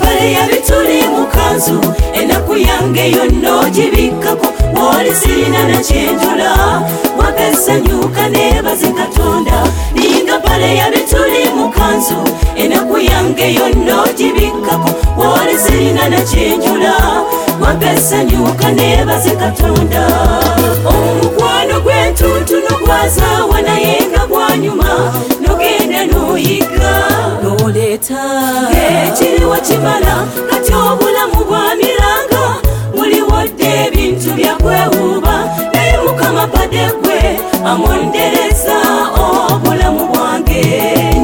pale yabituli mukanzu enaku yange yonna ogibikkako oli sirina nakyenjula wakesanyuka nebaze katonda. Ninga pale yabituli mukanzu enaku yange yonna ogibikkako oli sirina nakyenjula wakesanyuka nebaze katonda. Omukwano gw'entuntunu gwazaawa kimala kati obulamu bwamiranga muliwodde ebintu byakwewuuba naye mukama padde gwe amondereza obulamu bwange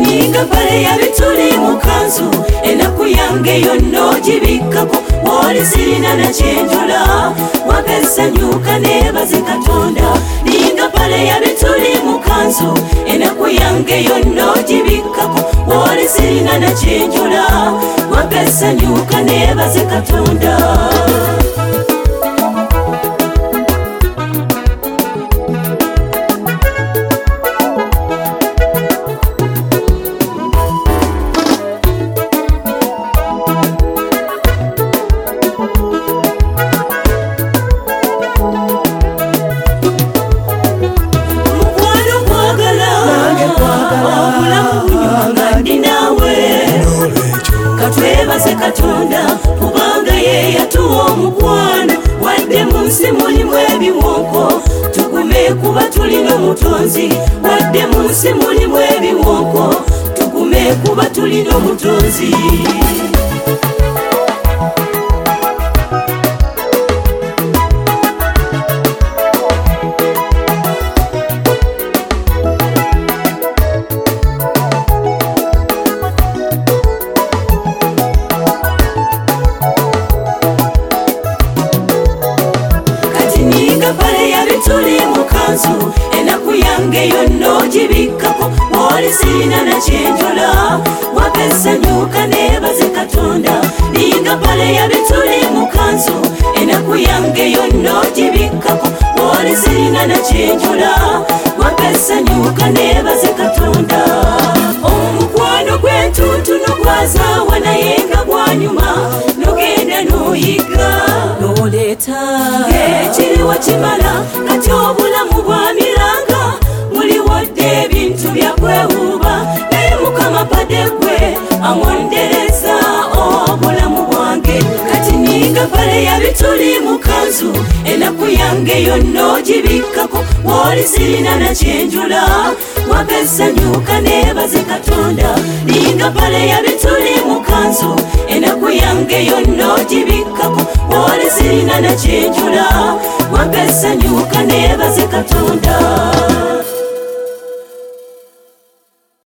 ninga pale yabituli mukanzu enaku yange yonna ogibikkako woli sirina nakyenjula wakesanyuka nebaze katonda. Ninga pale yabituli mukanzu enaku yange yonna ogibikkako woli sirina nakyenjula wakesanyuka nebaze katonda nsi mulimu ebiwonko tugume kuba tulina omutonzi wadde mu nsi mulimu ebiwonko tugume kuba tulina omutonzi kati ninga pale yabituli mukanzu enaku yange yonna ogibikkako oli sirina nakyenjula wakesanyuka nebaze katonda ninga pale yabituli mukanzu enaku yange yonna ogibikkako oli sirina nakyenjula wakesanyuka nebaze katonda. Omukwano gw'entuntunu gwazaawa naye nga gwanyuma kimala kati obulamu bwamiranga muliwodde ebintu byakwewuuba naye mukama padde gwe amondereza obulamu bwange. Kati ninga pale yabituli mukanzu enaku yange yonna ogibikkako woli sirina nakyenjula wakesanyuka nebaze katonda. Ninga pale yabituli mukanzu enaku yange yonna ogibikkako woli sirina nakyenjula wakesanyuka nebaze katonda